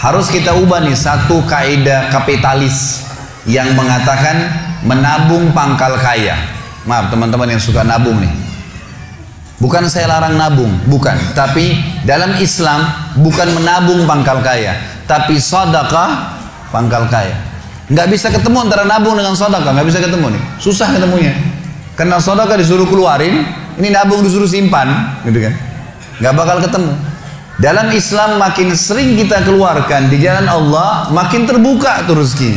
Harus kita ubah nih satu kaidah kapitalis yang mengatakan menabung pangkal kaya. Maaf teman-teman yang suka nabung nih. Bukan saya larang nabung, bukan. Tapi dalam Islam bukan menabung pangkal kaya, tapi sedekah pangkal kaya. Nggak bisa ketemu antara nabung dengan sedekah, nggak bisa ketemu nih. Susah ketemunya. Karena sedekah disuruh keluarin, ini nabung disuruh simpan, gitu kan. Nggak bakal ketemu. Dalam Islam makin sering kita keluarkan di jalan Allah, makin terbuka tuh rezekinya.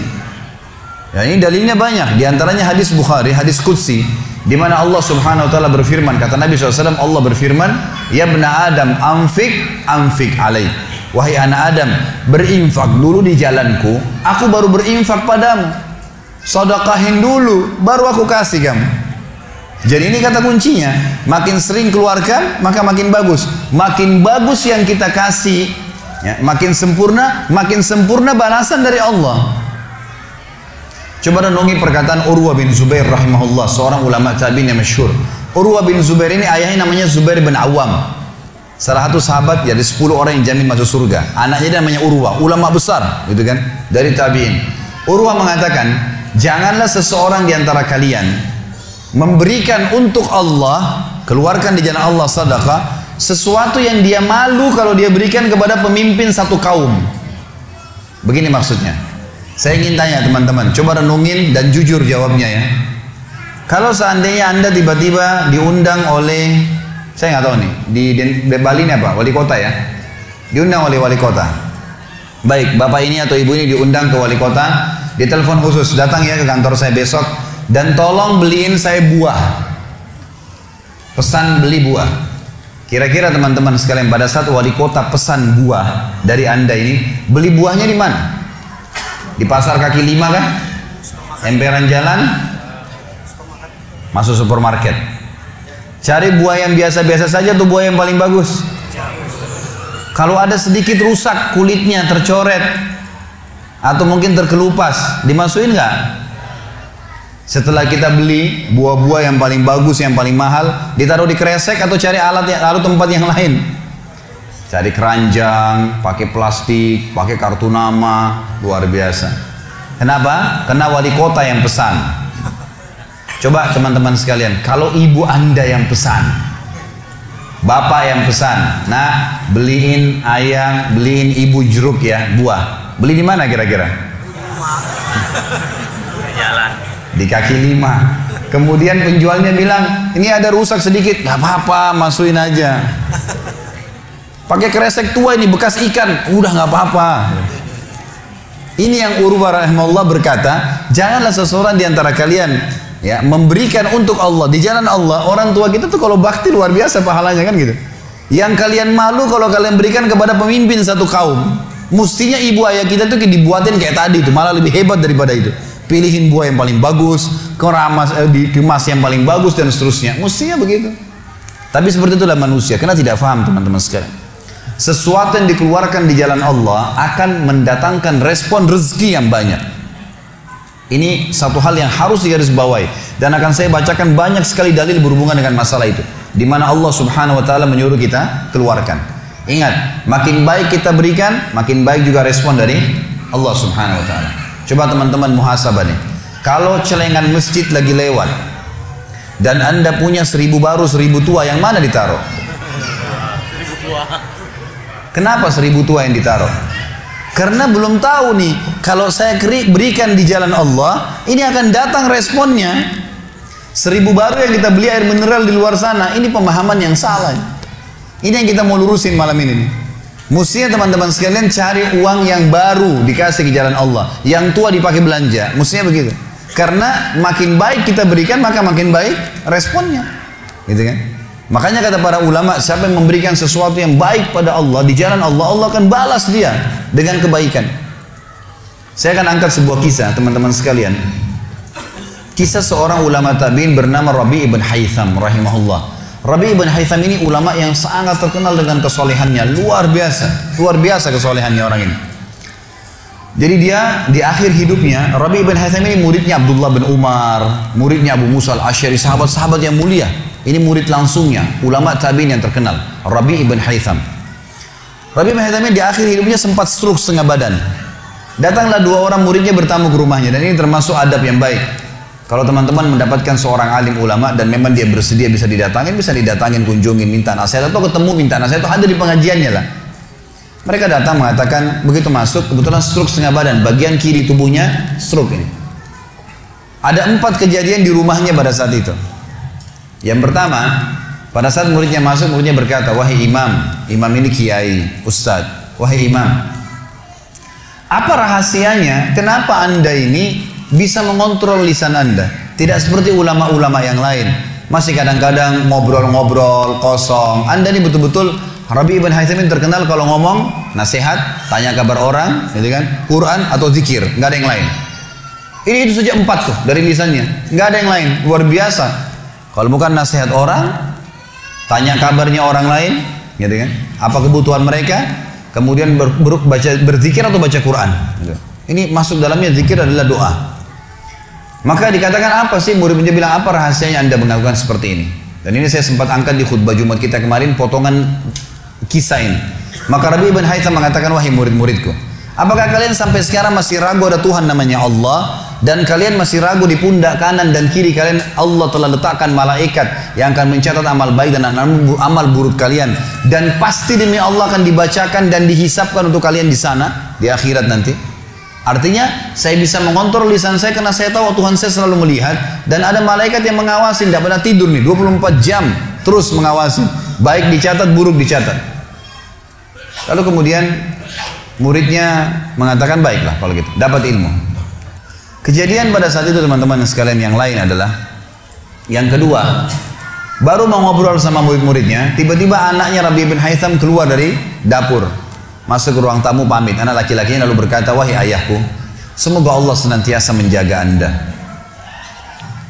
Ya ini dalilnya banyak. Di antaranya hadis Bukhari, hadis Qudsi, di mana Allah Subhanahu wa taala berfirman, kata Nabi SAW, Allah berfirman, "Ya bena Adam, amfik, amfik alaih." Wahai anak Adam, berinfak dulu di jalanku, aku baru berinfak padamu. Sodakahin dulu, baru aku kasih kamu. Jadi ini kata kuncinya, makin sering keluarkan maka makin bagus. Makin bagus yang kita kasih, ya, makin sempurna, makin sempurna balasan dari Allah. Coba renungi perkataan Urwa bin Zubair rahimahullah, seorang ulama tabi'in yang masyhur. Urwa bin Zubair ini ayahnya namanya Zubair bin Awam. Salah satu sahabat ya, dari 10 orang yang jamin masuk surga. Anaknya namanya Urwa, ulama besar gitu kan, dari tabi'in. Urwa mengatakan, janganlah seseorang di antara kalian memberikan untuk Allah, keluarkan di jalan Allah sadaqah, sesuatu yang dia malu kalau dia berikan kepada pemimpin satu kaum. Begini maksudnya. Saya ingin tanya teman-teman, coba renungin dan jujur jawabnya ya. Kalau seandainya Anda tiba-tiba diundang oleh, saya nggak tahu nih, di, di Bali ini apa? Wali kota ya? Diundang oleh wali kota. Baik, bapak ini atau ibu ini diundang ke wali kota, di telepon khusus, datang ya ke kantor saya besok, dan tolong beliin saya buah. Pesan beli buah. Kira-kira teman-teman sekalian pada saat wali kota pesan buah dari anda ini, beli buahnya di mana? Di pasar kaki lima kan? Emperan jalan? Masuk supermarket. Cari buah yang biasa-biasa saja tuh buah yang paling bagus. Kalau ada sedikit rusak kulitnya tercoret atau mungkin terkelupas, dimasukin nggak? Setelah kita beli buah-buah yang paling bagus, yang paling mahal, ditaruh di kresek atau cari alat yang lalu tempat yang lain. Cari keranjang, pakai plastik, pakai kartu nama, luar biasa. Kenapa? Karena wali kota yang pesan. Coba teman-teman sekalian, kalau ibu anda yang pesan, bapak yang pesan, nah beliin ayang, beliin ibu jeruk ya, buah. Beli di mana kira-kira? di kaki lima. Kemudian penjualnya bilang, ini ada rusak sedikit, nggak apa-apa, masukin aja. Pakai kresek tua ini bekas ikan, udah nggak apa-apa. Ini yang Urwa rahimahullah berkata, janganlah seseorang di antara kalian ya memberikan untuk Allah di jalan Allah. Orang tua kita tuh kalau bakti luar biasa pahalanya kan gitu. Yang kalian malu kalau kalian berikan kepada pemimpin satu kaum. Mestinya ibu ayah kita tuh dibuatin kayak tadi itu, malah lebih hebat daripada itu pilihin buah yang paling bagus, keramas, eh, dikemas yang paling bagus dan seterusnya. Mestinya begitu. Tapi seperti itulah manusia, karena tidak faham teman-teman sekalian. Sesuatu yang dikeluarkan di jalan Allah akan mendatangkan respon rezeki yang banyak. Ini satu hal yang harus digarisbawahi dan akan saya bacakan banyak sekali dalil berhubungan dengan masalah itu. Di mana Allah Subhanahu wa taala menyuruh kita keluarkan. Ingat, makin baik kita berikan, makin baik juga respon dari Allah Subhanahu wa taala. Coba teman-teman muhasabah nih. Kalau celengan masjid lagi lewat dan anda punya seribu baru seribu tua yang mana ditaruh? Seribu tua. Kenapa seribu tua yang ditaruh? Karena belum tahu nih kalau saya berikan di jalan Allah ini akan datang responnya. Seribu baru yang kita beli air mineral di luar sana ini pemahaman yang salah. Ini yang kita mau lurusin malam ini nih. Mestinya teman-teman sekalian cari uang yang baru dikasih ke jalan Allah. Yang tua dipakai belanja. Mestinya begitu. Karena makin baik kita berikan maka makin baik responnya. Gitu kan? Makanya kata para ulama, siapa yang memberikan sesuatu yang baik pada Allah di jalan Allah, Allah akan balas dia dengan kebaikan. Saya akan angkat sebuah kisah teman-teman sekalian. Kisah seorang ulama tabi'in bernama Rabi ibn Haytham rahimahullah. Rabi ibn Haytham ini ulama yang sangat terkenal dengan kesolehannya, luar biasa, luar biasa kesolehannya orang ini. Jadi dia di akhir hidupnya, Rabi ibn Haytham ini muridnya Abdullah bin Umar, muridnya Abu Musa al-Ashari, sahabat-sahabat yang mulia. Ini murid langsungnya, ulama tabi'in yang terkenal, Rabi ibn Haytham. Rabi bin Haytham di akhir hidupnya sempat stroke setengah badan. Datanglah dua orang muridnya bertamu ke rumahnya dan ini termasuk adab yang baik. Kalau teman-teman mendapatkan seorang alim ulama dan memang dia bersedia bisa didatangin, bisa didatangin, kunjungin, minta nasihat atau ketemu minta nasihat atau ada di pengajiannya lah. Mereka datang mengatakan begitu masuk kebetulan stroke setengah badan, bagian kiri tubuhnya stroke ini. Ada empat kejadian di rumahnya pada saat itu. Yang pertama, pada saat muridnya masuk, muridnya berkata, wahai imam, imam ini kiai, ustadz, wahai imam, apa rahasianya? Kenapa anda ini bisa mengontrol lisan anda? Tidak seperti ulama-ulama yang lain. Masih kadang-kadang ngobrol-ngobrol kosong. Anda ini betul-betul Rabi ibn Haytham terkenal kalau ngomong nasihat, tanya kabar orang, gitu kan? Quran atau zikir, nggak ada yang lain. Ini itu saja empat tuh dari lisannya, nggak ada yang lain, luar biasa. Kalau bukan nasihat orang, tanya kabarnya orang lain, gitu kan? Apa kebutuhan mereka, kemudian ber, ber, baca berzikir atau baca Quran. Gitu. Ini masuk dalamnya zikir adalah doa. Maka dikatakan apa sih murid murid bilang apa rahasianya anda melakukan seperti ini? Dan ini saya sempat angkat di khutbah Jumat kita kemarin potongan kisah ini. Maka Rabi ibn Haytham mengatakan wahai murid-muridku, apakah kalian sampai sekarang masih ragu ada Tuhan namanya Allah dan kalian masih ragu di pundak kanan dan kiri kalian Allah telah letakkan malaikat yang akan mencatat amal baik dan amal buruk kalian dan pasti demi Allah akan dibacakan dan dihisapkan untuk kalian di sana di akhirat nanti. Artinya saya bisa mengontrol lisan saya karena saya tahu Tuhan saya selalu melihat dan ada malaikat yang mengawasi tidak pernah tidur nih 24 jam terus mengawasi baik dicatat buruk dicatat. Lalu kemudian muridnya mengatakan baiklah kalau gitu dapat ilmu. Kejadian pada saat itu teman-teman sekalian yang lain adalah yang kedua baru mau ngobrol sama murid-muridnya tiba-tiba anaknya Rabi bin Haytham keluar dari dapur Masuk ke ruang tamu pamit. Anak laki-lakinya lalu berkata, wahai ayahku, semoga Allah senantiasa menjaga anda.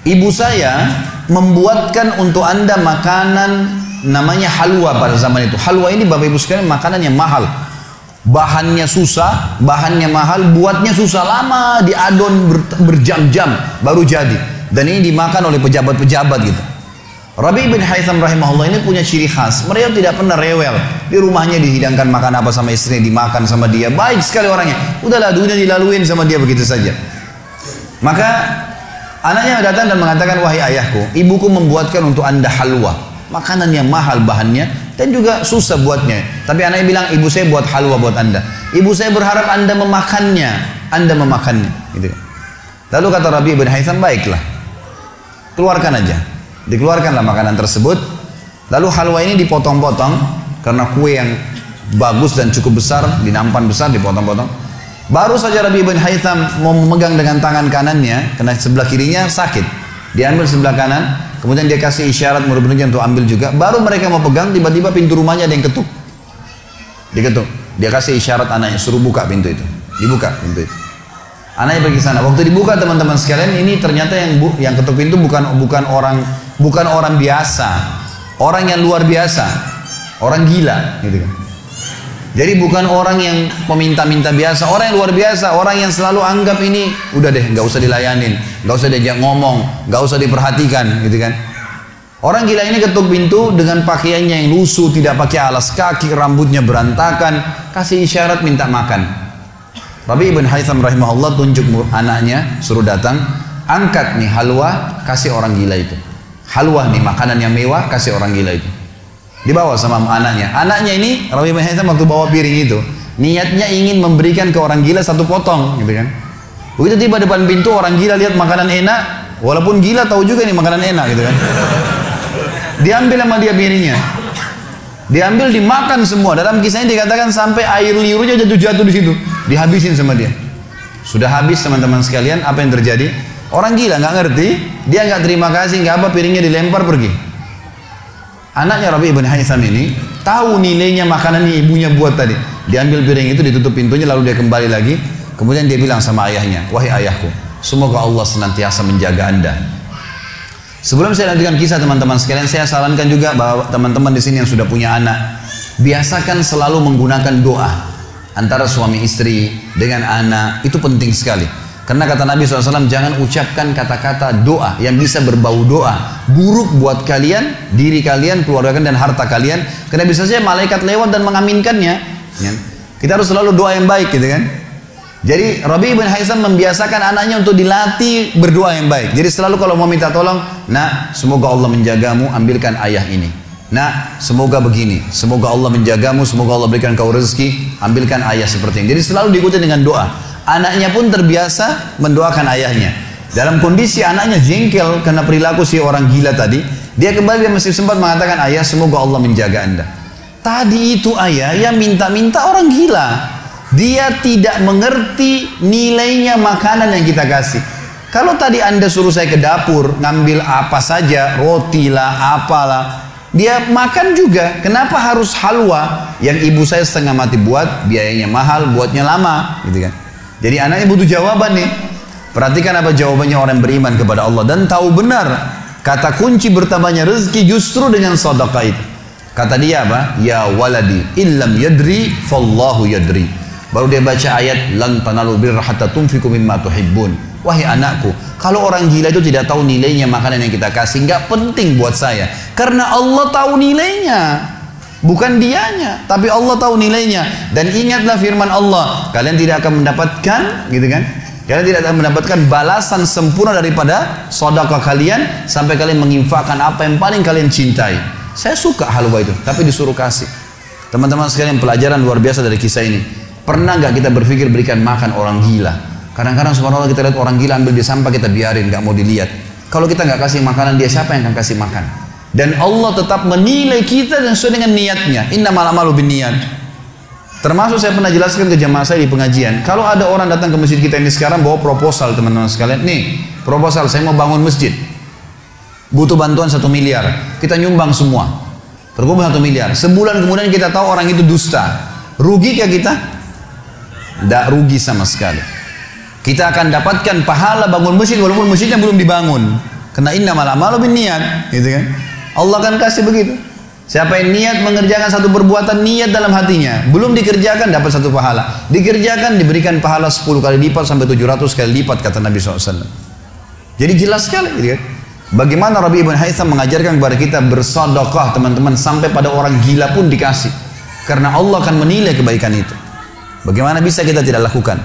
Ibu saya membuatkan untuk anda makanan namanya halwa pada zaman itu. Halwa ini bapak ibu sekalian makanan yang mahal. Bahannya susah, bahannya mahal, buatnya susah lama, diadon berjam-jam baru jadi. Dan ini dimakan oleh pejabat-pejabat gitu. Rabi bin Haytham rahimahullah ini punya ciri khas. Mereka tidak pernah rewel. Di rumahnya dihidangkan makan apa sama istrinya, dimakan sama dia. Baik sekali orangnya. Udahlah dunia dilaluin sama dia begitu saja. Maka anaknya datang dan mengatakan, wahai ayahku, ibuku membuatkan untuk anda halwa. Makanan yang mahal bahannya dan juga susah buatnya. Tapi anaknya bilang, ibu saya buat halwa buat anda. Ibu saya berharap anda memakannya. Anda memakannya. Gitu. Lalu kata Rabi bin Haytham, baiklah. Keluarkan aja. Dikeluarkanlah makanan tersebut. Lalu halwa ini dipotong-potong karena kue yang bagus dan cukup besar, dinampan besar dipotong-potong. Baru saja Rabi bin Haytham memegang dengan tangan kanannya, karena sebelah kirinya sakit. Diambil sebelah kanan, kemudian dia kasih isyarat murid-muridnya untuk ambil juga. Baru mereka mau pegang, tiba-tiba pintu rumahnya ada yang ketuk. Diketuk. Dia kasih isyarat anaknya, suruh buka pintu itu. Dibuka pintu itu. Anaknya pergi sana. Waktu dibuka teman-teman sekalian, ini ternyata yang bu, yang ketuk pintu bukan bukan orang bukan orang biasa, orang yang luar biasa, orang gila, gitu kan. Jadi bukan orang yang peminta-minta biasa, orang yang luar biasa, orang yang selalu anggap ini udah deh, nggak usah dilayanin, nggak usah diajak ngomong, nggak usah diperhatikan, gitu kan. Orang gila ini ketuk pintu dengan pakaiannya yang lusuh, tidak pakai alas kaki, rambutnya berantakan, kasih isyarat minta makan. Rabi ibn Haytham rahimahullah tunjuk anaknya, suruh datang, angkat nih halwa, kasih orang gila itu. Halwa nih makanan yang mewah, kasih orang gila itu. Dibawa sama anaknya. Anaknya ini Rabi bin waktu bawa piring itu, niatnya ingin memberikan ke orang gila satu potong, gitu kan. Begitu tiba depan pintu orang gila lihat makanan enak, walaupun gila tahu juga nih makanan enak gitu kan. Diambil sama dia piringnya. Diambil dimakan semua. Dalam kisahnya dikatakan sampai air liurnya jatuh-jatuh di situ, dihabisin sama dia. Sudah habis teman-teman sekalian, apa yang terjadi? Orang gila nggak ngerti, dia nggak terima kasih, nggak apa piringnya dilempar pergi. Anaknya Rabi ibn Haytham ini tahu nilainya makanan yang ibunya buat tadi. Diambil piring itu, ditutup pintunya, lalu dia kembali lagi. Kemudian dia bilang sama ayahnya, wahai ayahku, semoga Allah senantiasa menjaga anda. Sebelum saya lanjutkan kisah teman-teman sekalian, saya sarankan juga bahwa teman-teman di sini yang sudah punya anak, biasakan selalu menggunakan doa antara suami istri dengan anak, itu penting sekali. Karena kata Nabi SAW, jangan ucapkan kata-kata doa yang bisa berbau doa. Buruk buat kalian, diri kalian, keluarga kalian, dan harta kalian. Karena bisa saja malaikat lewat dan mengaminkannya. Ya. Kita harus selalu doa yang baik gitu kan. Jadi Rabi bin Haisam membiasakan anaknya untuk dilatih berdoa yang baik. Jadi selalu kalau mau minta tolong, nah semoga Allah menjagamu, ambilkan ayah ini. Nah, semoga begini, semoga Allah menjagamu, semoga Allah berikan kau rezeki, ambilkan ayah seperti ini. Jadi selalu diikuti dengan doa. Anaknya pun terbiasa mendoakan ayahnya. Dalam kondisi anaknya jengkel karena perilaku si orang gila tadi, dia kembali masih sempat mengatakan ayah semoga Allah menjaga anda. Tadi itu ayah yang minta-minta orang gila. Dia tidak mengerti nilainya makanan yang kita kasih. Kalau tadi anda suruh saya ke dapur ngambil apa saja, roti lah, apalah, dia makan juga. Kenapa harus halwa yang ibu saya setengah mati buat, biayanya mahal, buatnya lama, gitu kan? Jadi anaknya butuh jawaban nih. Perhatikan apa jawabannya orang beriman kepada Allah dan tahu benar kata kunci bertambahnya rezeki justru dengan sedekah itu. Kata dia apa? Ya waladi illam yadri fallahu yadri. Baru dia baca ayat lan tanalu birra hatta tunfiqu mimma tuhibbun. Wahai anakku, kalau orang gila itu tidak tahu nilainya makanan yang kita kasih, nggak penting buat saya. Karena Allah tahu nilainya. Bukan dianya, tapi Allah tahu nilainya. Dan ingatlah firman Allah, kalian tidak akan mendapatkan, gitu kan? Kalian tidak akan mendapatkan balasan sempurna daripada sodaka kalian sampai kalian menginfakkan apa yang paling kalian cintai. Saya suka halwa itu, tapi disuruh kasih. Teman-teman sekalian pelajaran luar biasa dari kisah ini. Pernah nggak kita berpikir berikan makan orang gila? Kadang-kadang subhanallah kita lihat orang gila ambil di sampah kita biarin, nggak mau dilihat. Kalau kita nggak kasih makanan dia siapa yang akan kasih makan? Dan Allah tetap menilai kita dan sesuai dengan niatnya. Inna malamalu bin niat. Termasuk saya pernah jelaskan ke jamaah saya di pengajian. Kalau ada orang datang ke masjid kita ini sekarang bawa proposal teman-teman sekalian. Nih proposal saya mau bangun masjid. Butuh bantuan satu miliar. Kita nyumbang semua. Terkumpul satu miliar. Sebulan kemudian kita tahu orang itu dusta. Rugi kah kita? Tidak rugi sama sekali. Kita akan dapatkan pahala bangun masjid walaupun masjidnya belum dibangun. Karena inna malam malu bin niat. Gitu kan? Allah akan kasih begitu. Siapa yang niat mengerjakan satu perbuatan niat dalam hatinya, belum dikerjakan dapat satu pahala. Dikerjakan diberikan pahala 10 kali lipat sampai 700 kali lipat kata Nabi SAW. Jadi jelas sekali gitu kan. Bagaimana Rabi ibn Haytham mengajarkan kepada kita bersedekah teman-teman sampai pada orang gila pun dikasih. Karena Allah akan menilai kebaikan itu. Bagaimana bisa kita tidak lakukan?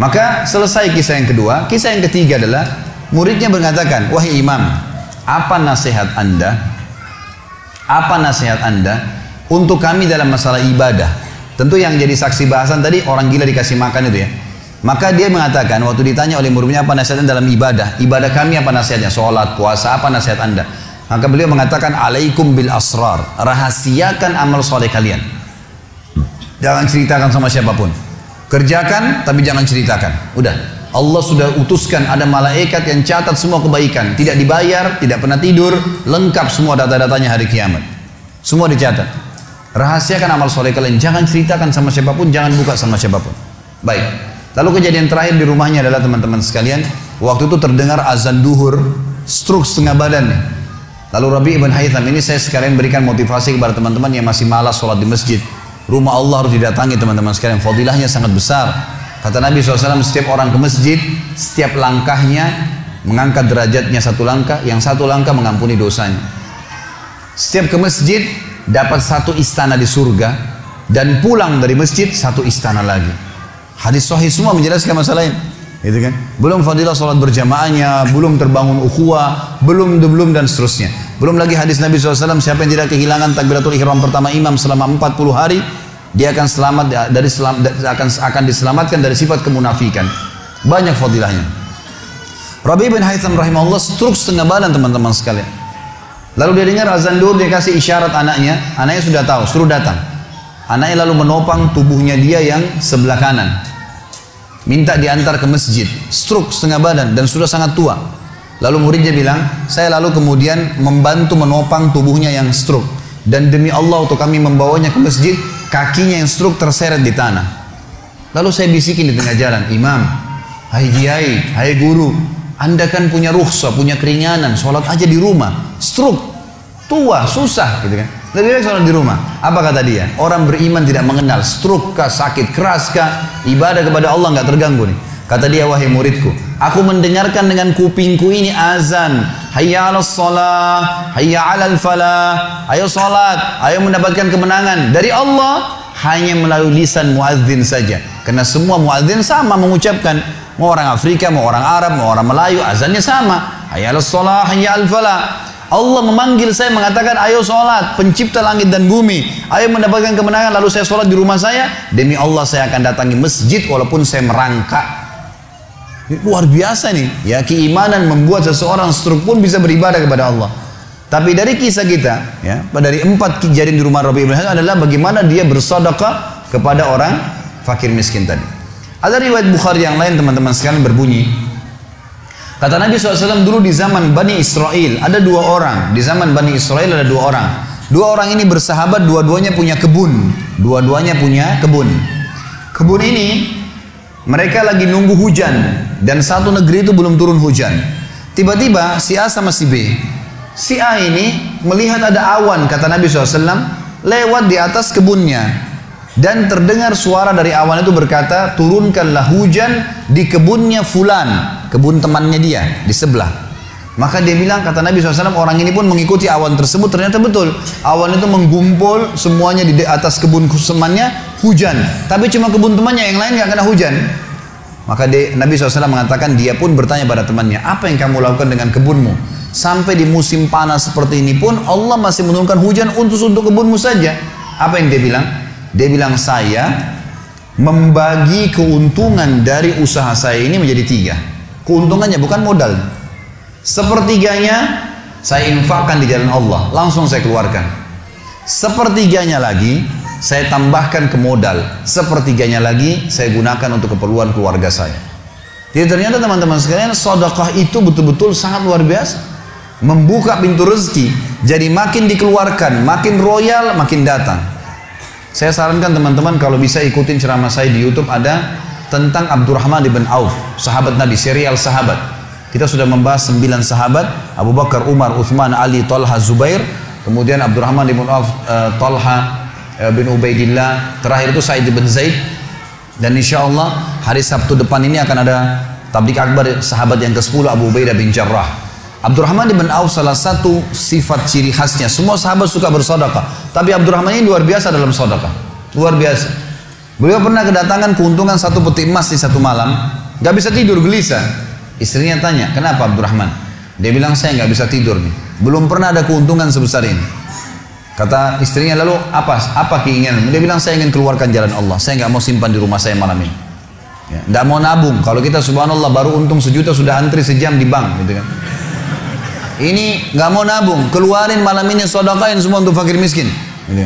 Maka selesai kisah yang kedua. Kisah yang ketiga adalah muridnya mengatakan, wahai imam, apa nasihat anda? Apa nasihat anda untuk kami dalam masalah ibadah? Tentu yang jadi saksi bahasan tadi orang gila dikasih makan itu ya. Maka dia mengatakan waktu ditanya oleh muridnya apa nasihatnya dalam ibadah? Ibadah kami apa nasihatnya? Sholat, puasa, apa nasihat anda? Maka beliau mengatakan alaikum bil asrar. Rahasiakan amal soleh kalian. Jangan ceritakan sama siapa pun. Kerjakan tapi jangan ceritakan. Udah. Allah sudah utuskan ada malaikat yang catat semua kebaikan, tidak dibayar, tidak pernah tidur, lengkap semua data-datanya hari kiamat. Semua dicatat. Rahasiakan amal soleh kalian, jangan ceritakan sama siapa pun, jangan buka sama siapa pun. Baik. Lalu kejadian terakhir di rumahnya adalah teman-teman sekalian, waktu itu terdengar azan duhur, stroke setengah badan. Lalu Rabi ibn Haytham ini saya sekalian berikan motivasi kepada teman-teman yang masih malas sholat di masjid. Rumah Allah harus didatangi teman-teman sekalian, fadilahnya sangat besar. Kata Nabi SAW, setiap orang ke masjid, setiap langkahnya mengangkat derajatnya satu langkah, yang satu langkah mengampuni dosanya. Setiap ke masjid, dapat satu istana di surga, dan pulang dari masjid, satu istana lagi. Hadis sahih semua menjelaskan masalah ini. Gitu kan? Belum fadilah sholat berjamaahnya, belum terbangun ukhuwah, belum belum dan seterusnya. Belum lagi hadis Nabi SAW, siapa yang tidak kehilangan takbiratul ihram pertama imam selama 40 hari, dia akan selamat dari akan akan diselamatkan dari sifat kemunafikan. Banyak fadilahnya. Rabi bin Haytham rahimahullah struk setengah badan teman-teman sekalian. Lalu dia dengar azan dur dia kasih isyarat anaknya, anaknya sudah tahu, suruh datang. Anaknya lalu menopang tubuhnya dia yang sebelah kanan. Minta diantar ke masjid, struk setengah badan dan sudah sangat tua. Lalu muridnya bilang, saya lalu kemudian membantu menopang tubuhnya yang struk. Dan demi Allah untuk kami membawanya ke masjid, kakinya yang struk terseret di tanah. Lalu saya bisikin di tengah jalan, Imam, hai kiai, hai guru, anda kan punya rukhsah, punya keringanan, sholat aja di rumah, struk, tua, susah, gitu kan. Lebih baik sholat di rumah. Apa kata dia? Orang beriman tidak mengenal struk kah, sakit keras kah, ibadah kepada Allah nggak terganggu nih. Kata dia, wahai muridku, aku mendengarkan dengan kupingku ini azan. Hayya ala salah, hayya ala falah. Ayo salat, ayo mendapatkan kemenangan. Dari Allah, hanya melalui lisan muadzin saja. Karena semua muadzin sama mengucapkan. Mau orang Afrika, mau orang Arab, mau orang Melayu, azannya sama. Hayal salah, hayal falah. Allah memanggil saya mengatakan ayo sholat pencipta langit dan bumi ayo mendapatkan kemenangan lalu saya sholat di rumah saya demi Allah saya akan datangi masjid walaupun saya merangkak luar biasa nih ya keimanan membuat seseorang struk pun bisa beribadah kepada Allah tapi dari kisah kita ya dari empat kejadian di rumah Rabi Ibrahim adalah bagaimana dia bersedekah kepada orang fakir miskin tadi ada riwayat Bukhari yang lain teman-teman sekalian berbunyi Kata Nabi SAW dulu di zaman Bani Israel ada dua orang. Di zaman Bani Israel ada dua orang. Dua orang ini bersahabat, dua-duanya punya kebun. Dua-duanya punya kebun. Kebun ini mereka lagi nunggu hujan dan satu negeri itu belum turun hujan. Tiba-tiba si A sama si B. Si A ini melihat ada awan kata Nabi SAW lewat di atas kebunnya dan terdengar suara dari awan itu berkata turunkanlah hujan di kebunnya fulan kebun temannya dia di sebelah. Maka dia bilang kata Nabi SAW orang ini pun mengikuti awan tersebut. Ternyata betul awan itu menggumpul semuanya di atas kebun temannya hujan. Tapi cuma kebun temannya yang lain nggak kena hujan. Maka dia, Nabi SAW mengatakan dia pun bertanya pada temannya apa yang kamu lakukan dengan kebunmu? Sampai di musim panas seperti ini pun Allah masih menurunkan hujan untuk untuk kebunmu saja. Apa yang dia bilang? Dia bilang saya membagi keuntungan dari usaha saya ini menjadi tiga. Keuntungannya bukan modal. Sepertiganya saya infakkan di jalan Allah, langsung saya keluarkan. Sepertiganya lagi saya tambahkan ke modal. Sepertiganya lagi saya gunakan untuk keperluan keluarga saya. Jadi ternyata teman-teman sekalian, sodakah itu betul-betul sangat luar biasa. Membuka pintu rezeki. Jadi makin dikeluarkan, makin royal, makin datang. Saya sarankan teman-teman kalau bisa ikutin ceramah saya di YouTube ada tentang Abdurrahman bin Auf, sahabat Nabi, serial sahabat. Kita sudah membahas sembilan sahabat, Abu Bakar, Umar, Uthman, Ali, Talha, Zubair, kemudian Abdurrahman bin Auf, uh, Talha uh, bin Ubaidillah, terakhir itu Said bin Zaid, dan insya Allah hari Sabtu depan ini akan ada tablik akbar sahabat yang ke-10 Abu Ubaidah bin Jarrah. Abdurrahman bin Auf salah satu sifat ciri khasnya, semua sahabat suka bersodakah, tapi Abdurrahman ini luar biasa dalam sodakah, luar biasa. Beliau pernah kedatangan keuntungan satu peti emas di satu malam, gak bisa tidur gelisah. Istrinya tanya, kenapa Abdurrahman? Dia bilang saya nggak bisa tidur nih. Belum pernah ada keuntungan sebesar ini. Kata istrinya lalu apa apa keinginan? Dia bilang saya ingin keluarkan jalan Allah. Saya nggak mau simpan di rumah saya malam ini. Ya, nggak mau nabung. Kalau kita subhanallah baru untung sejuta sudah antri sejam di bank, gitu kan. Ini nggak mau nabung, keluarin malam ini sodakain semua untuk fakir miskin. Gitu.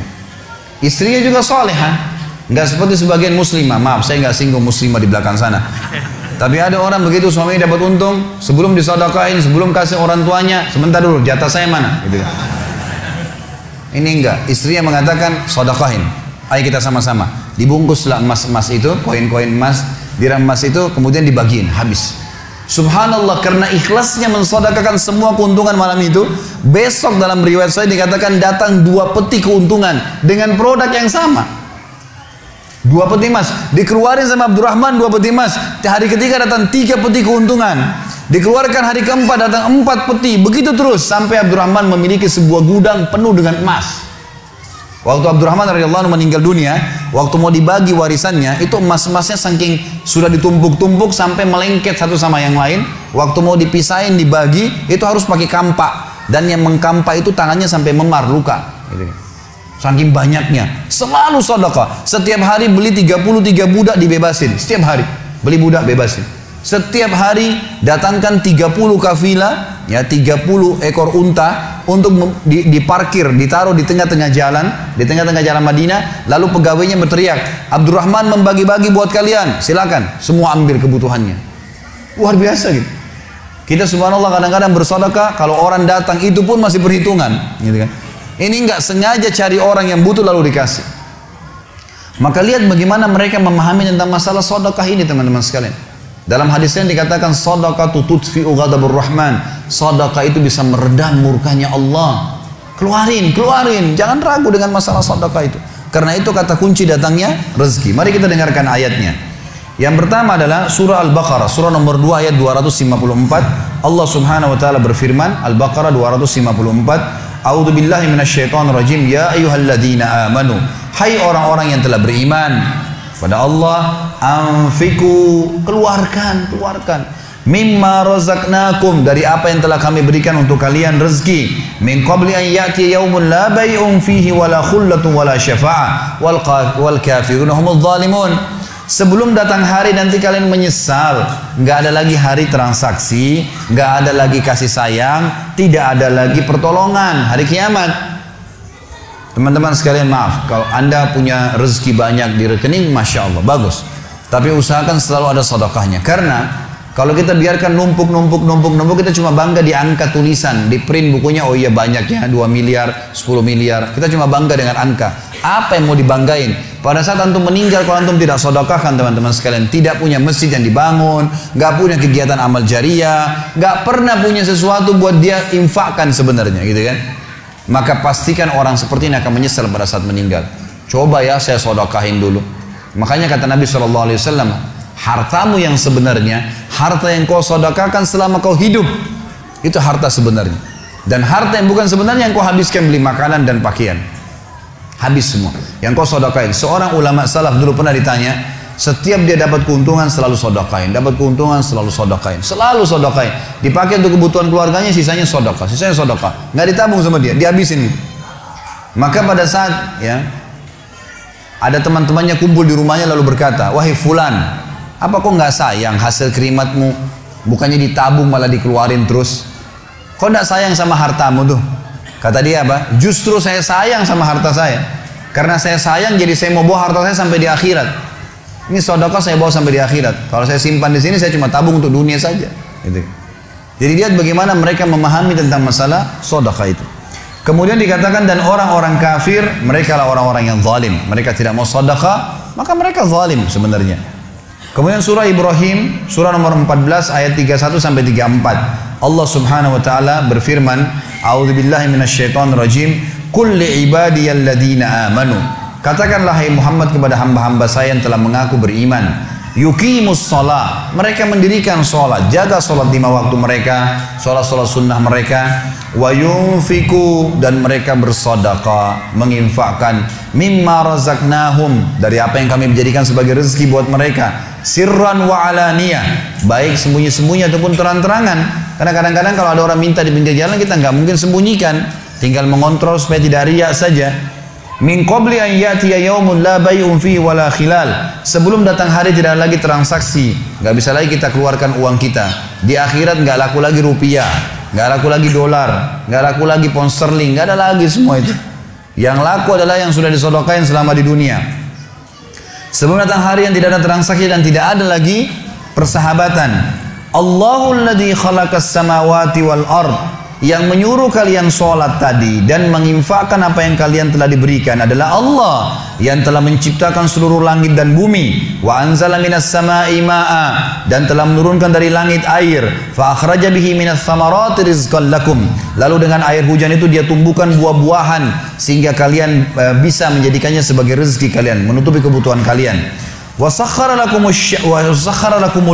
Istrinya juga solehah, Enggak seperti sebagian muslimah. Maaf, saya nggak singgung muslimah di belakang sana. Tapi ada orang begitu suaminya dapat untung, sebelum disodakain, sebelum kasih orang tuanya, sebentar dulu, jatah saya mana? Gitu. Ini enggak, istrinya mengatakan sodakain. Ayo kita sama-sama. Dibungkuslah emas-emas itu, koin-koin emas, dirham emas itu, kemudian dibagiin, habis. Subhanallah karena ikhlasnya mensodakakan semua keuntungan malam itu Besok dalam riwayat saya dikatakan datang dua peti keuntungan Dengan produk yang sama Dua peti emas. Dikeluarin sama Abdurrahman dua peti emas. Hari ketiga datang tiga peti keuntungan. Dikeluarkan hari keempat datang empat peti. Begitu terus sampai Abdurrahman memiliki sebuah gudang penuh dengan emas. Waktu Abdurrahman radhiyallahu meninggal dunia, waktu mau dibagi warisannya, itu emas-emasnya saking sudah ditumpuk-tumpuk sampai melengket satu sama yang lain. Waktu mau dipisahin dibagi, itu harus pakai kampak dan yang mengkampak itu tangannya sampai memar luka. Gitu. Saking banyaknya. Selalu sedekah. Setiap hari beli 33 budak dibebasin. Setiap hari. Beli budak bebasin. Setiap hari datangkan 30 kafilah, ya 30 ekor unta untuk diparkir, ditaruh di tengah-tengah jalan, di tengah-tengah jalan Madinah, lalu pegawainya berteriak, Abdurrahman membagi-bagi buat kalian, silakan, semua ambil kebutuhannya. Luar biasa gitu. Kita subhanallah kadang-kadang bersedekah, kalau orang datang itu pun masih perhitungan, gitu kan. Ini nggak sengaja cari orang yang butuh lalu dikasih. Maka lihat bagaimana mereka memahami tentang masalah sodokah ini teman-teman sekalian. Dalam hadisnya dikatakan sodokah tututfi'u ghadabur rahman. Sodokah itu bisa meredam murkanya Allah. Keluarin, keluarin. Jangan ragu dengan masalah sodokah itu. Karena itu kata kunci datangnya rezeki. Mari kita dengarkan ayatnya. Yang pertama adalah surah Al-Baqarah, surah nomor 2 ayat 254. Allah Subhanahu wa taala berfirman, Al-Baqarah 254, A'udzu billahi minasyaitonir rajim. Ya ayyuhalladzina amanu. Hai orang-orang yang telah beriman pada Allah, anfiku, keluarkan, keluarkan mimma razaqnakum dari apa yang telah kami berikan untuk kalian rezeki min qabli an ya'ti yaumun la bay'un fihi wala wal kafirun humudz zalimun Sebelum datang hari nanti kalian menyesal, nggak ada lagi hari transaksi, nggak ada lagi kasih sayang, tidak ada lagi pertolongan hari kiamat. Teman-teman sekalian maaf, kalau anda punya rezeki banyak di rekening, masya Allah bagus. Tapi usahakan selalu ada sedekahnya, karena kalau kita biarkan numpuk, numpuk, numpuk, numpuk, kita cuma bangga di angka tulisan, di print bukunya, oh iya banyaknya, 2 miliar, 10 miliar. Kita cuma bangga dengan angka. Apa yang mau dibanggain? Pada saat antum meninggal, kalau antum tidak sodokahkan teman-teman sekalian, tidak punya masjid yang dibangun, nggak punya kegiatan amal jariah, nggak pernah punya sesuatu buat dia infakkan sebenarnya, gitu kan? Maka pastikan orang seperti ini akan menyesal pada saat meninggal. Coba ya saya sodokahin dulu. Makanya kata Nabi SAW, hartamu yang sebenarnya, harta yang kau sodakakan selama kau hidup, itu harta sebenarnya. Dan harta yang bukan sebenarnya yang kau habiskan beli makanan dan pakaian. Habis semua. Yang kau sodakain. Seorang ulama salaf dulu pernah ditanya, setiap dia dapat keuntungan selalu sodakain. Dapat keuntungan selalu sodakain. Selalu sodakain. Dipakai untuk kebutuhan keluarganya, sisanya sodakah. Sisanya sodakah. Nggak ditabung sama dia, dihabisin. Maka pada saat ya ada teman-temannya kumpul di rumahnya lalu berkata, wahai fulan, apa kok nggak sayang hasil kerimatmu? Bukannya ditabung malah dikeluarin terus. Kok nggak sayang sama hartamu tuh? Kata dia apa? Justru saya sayang sama harta saya. Karena saya sayang jadi saya mau bawa harta saya sampai di akhirat. Ini sodokah saya bawa sampai di akhirat. Kalau saya simpan di sini saya cuma tabung untuk dunia saja. Gitu. Jadi lihat bagaimana mereka memahami tentang masalah sodokah itu. Kemudian dikatakan dan orang-orang kafir mereka lah orang-orang yang zalim. Mereka tidak mau sodokah maka mereka zalim sebenarnya. Kemudian surah Ibrahim, surah nomor 14 ayat 31 sampai 34. Allah Subhanahu wa taala berfirman, "A'udzubillahi minasyaitonirrajim. Qul li ibadiyalladzina amanu." Katakanlah hai Muhammad kepada hamba-hamba saya yang telah mengaku beriman, yuqimus salat. Mereka mendirikan salat, jaga salat lima waktu mereka, salat-salat sunnah mereka, wa yunfiku dan mereka bersedekah, menginfakkan. Mimma razaqnahum. Dari apa yang kami menjadikan sebagai rezeki buat mereka. Sirran wa alaniyah. Baik sembunyi-sembunyi ataupun terang-terangan karena kadang-kadang kalau ada orang minta di pinggir jalan kita nggak mungkin sembunyikan. Tinggal mengontrol supaya tidak riak saja. Min qabli an yatiya yaumun la bay'un fi wala khilal. Sebelum datang hari tidak lagi transaksi. Nggak bisa lagi kita keluarkan uang kita. Di akhirat nggak laku lagi rupiah. Nggak laku lagi dolar. Nggak laku lagi pound sterling. Nggak ada lagi semua itu. Yang laku adalah yang sudah disodokain selama di dunia. Sebelum datang hari yang tidak ada transaksi dan tidak ada lagi persahabatan. Allahul ladzi khalaqas samawati wal ard yang menyuruh kalian sholat tadi dan menginfakkan apa yang kalian telah diberikan adalah Allah yang telah menciptakan seluruh langit dan bumi. Wa anzala minas sama'i ma'a dan telah menurunkan dari langit air. Fa akhraja bihi minas samarati rizqan lakum. Lalu dengan air hujan itu dia tumbuhkan buah-buahan sehingga kalian uh, bisa menjadikannya sebagai rezeki kalian menutupi kebutuhan kalian Wa lakumul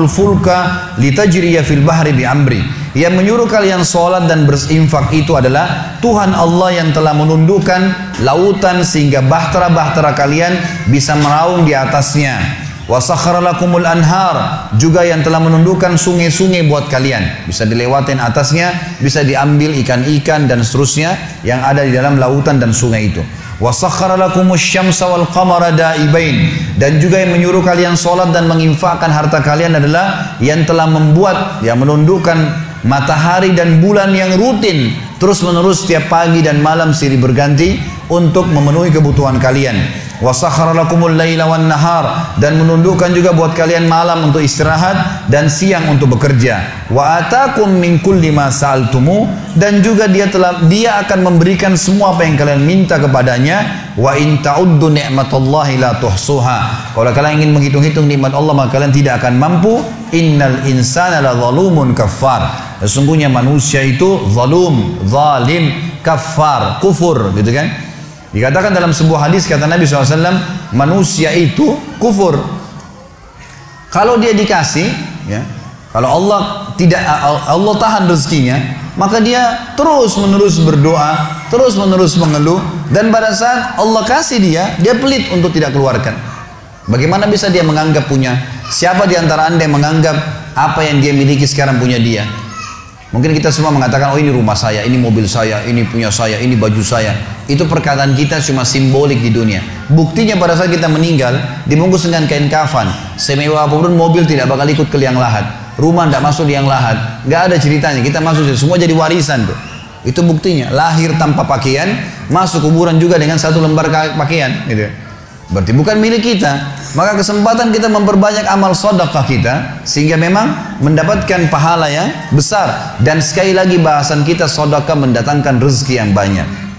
fulka litajriya fil bahri bi amri. Yang menyuruh kalian sholat dan berinfak itu adalah Tuhan Allah yang telah menundukkan lautan sehingga bahtera-bahtera kalian bisa meraung di atasnya. Wa lakumul anhar juga yang telah menundukkan sungai-sungai buat kalian. Bisa dilewatin atasnya, bisa diambil ikan-ikan dan seterusnya yang ada di dalam lautan dan sungai itu. Wasakhara lakumus syamsa wal qamara daibain dan juga yang menyuruh kalian sholat dan menginfakkan harta kalian adalah yang telah membuat yang menundukkan matahari dan bulan yang rutin terus menerus setiap pagi dan malam silih berganti untuk memenuhi kebutuhan kalian wasakhara lakumul laila nahar. Dan menundukkan juga buat kalian malam untuk istirahat dan siang untuk bekerja. Wa atakum min kulli ma sa'altumu. Dan juga dia telah dia akan memberikan semua apa yang kalian minta kepadanya. Wa in ta'uddu ni'matallahi la tuhsuha. Kalau kalian ingin menghitung-hitung nikmat Allah maka kalian tidak akan mampu. Innal insana la zalumun kafar sesungguhnya manusia itu zalum zalim kafar kufur gitu kan Dikatakan dalam sebuah hadis kata Nabi SAW, manusia itu kufur. Kalau dia dikasih, ya, kalau Allah tidak Allah tahan rezekinya, maka dia terus menerus berdoa, terus menerus mengeluh, dan pada saat Allah kasih dia, dia pelit untuk tidak keluarkan. Bagaimana bisa dia menganggap punya? Siapa di antara anda yang menganggap apa yang dia miliki sekarang punya dia? Mungkin kita semua mengatakan, oh ini rumah saya, ini mobil saya, ini punya saya, ini baju saya. Itu perkataan kita cuma simbolik di dunia. Buktinya pada saat kita meninggal, dibungkus dengan kain kafan. Semewah apa pun mobil tidak bakal ikut ke liang lahat. Rumah tidak masuk liang lahat. Nggak ada ceritanya, kita masuk, semua jadi warisan tuh. Itu buktinya, lahir tanpa pakaian, masuk kuburan juga dengan satu lembar pakaian. Gitu. Berarti bukan milik kita. Maka kesempatan kita memperbanyak amal sodakah kita sehingga memang mendapatkan pahala yang besar. Dan sekali lagi bahasan kita sodakah mendatangkan rezeki yang banyak.